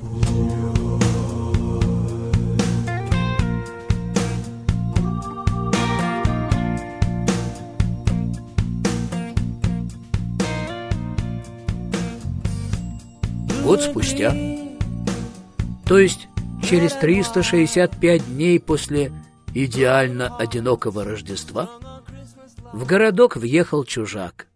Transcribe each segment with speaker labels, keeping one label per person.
Speaker 1: Год спустя, то есть через 365 дней после идеально одинокого Рождества, в городок въехал чужак.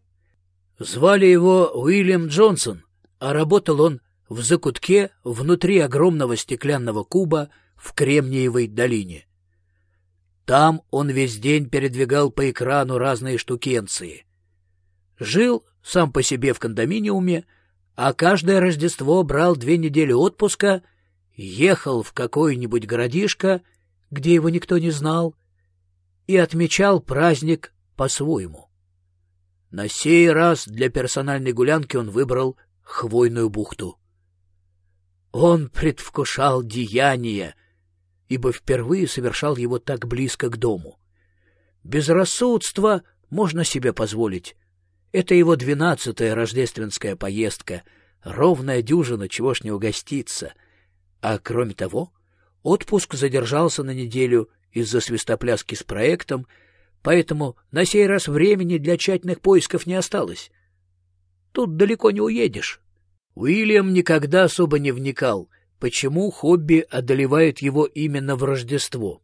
Speaker 1: Звали его Уильям Джонсон, а работал он в закутке внутри огромного стеклянного куба в Кремниевой долине. Там он весь день передвигал по экрану разные штукенции. Жил сам по себе в кондоминиуме, а каждое Рождество брал две недели отпуска, ехал в какой-нибудь городишко, где его никто не знал, и отмечал праздник по-своему. На сей раз для персональной гулянки он выбрал Хвойную бухту. Он предвкушал деяние, ибо впервые совершал его так близко к дому. Безрассудство можно себе позволить. Это его двенадцатая рождественская поездка, ровная дюжина, чего ж не угоститься. А кроме того, отпуск задержался на неделю из-за свистопляски с проектом, поэтому на сей раз времени для тщательных поисков не осталось. Тут далеко не уедешь. Уильям никогда особо не вникал, почему хобби одолевает его именно в Рождество.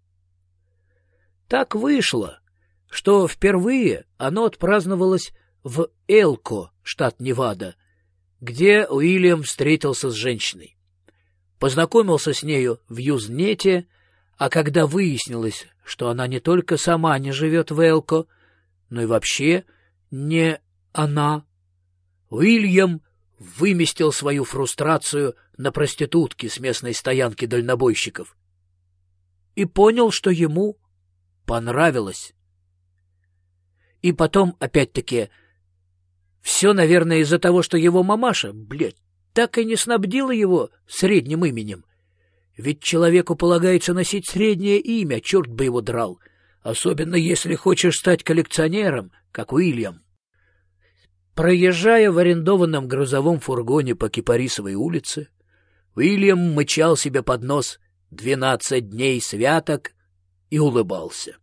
Speaker 1: Так вышло, что впервые оно отпраздновалось в Элко, штат Невада, где Уильям встретился с женщиной. Познакомился с нею в Юзнете, а когда выяснилось, что она не только сама не живет в Элко, но и вообще не она, Уильям выместил свою фрустрацию на проститутке с местной стоянки дальнобойщиков и понял, что ему понравилось. И потом, опять-таки, все, наверное, из-за того, что его мамаша, блядь, так и не снабдила его средним именем. Ведь человеку полагается носить среднее имя, черт бы его драл, особенно если хочешь стать коллекционером, как Уильям. Проезжая в арендованном грузовом фургоне по Кипарисовой улице, Уильям мычал себе под нос «двенадцать дней святок» и улыбался.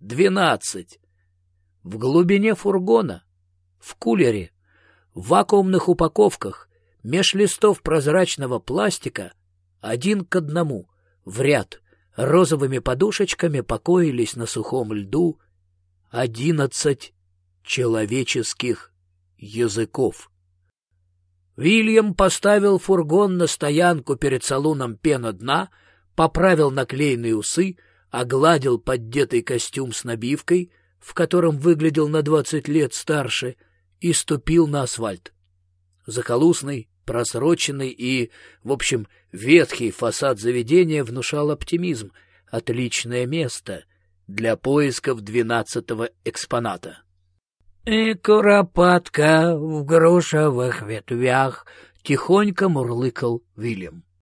Speaker 1: «Двенадцать!» В глубине фургона, в кулере, в вакуумных упаковках, меж листов прозрачного пластика, один к одному, в ряд, розовыми подушечками покоились на сухом льду одиннадцать человеческих языков. Вильям поставил фургон на стоянку перед салоном пена дна, поправил наклеенные усы, огладил поддетый костюм с набивкой, в котором выглядел на двадцать лет старше, и ступил на асфальт. Заколусный, просроченный и, в общем, ветхий фасад заведения внушал оптимизм. Отличное место для поисков двенадцатого экспоната. И куропатка в грушевых ветвях, — тихонько мурлыкал Вильям.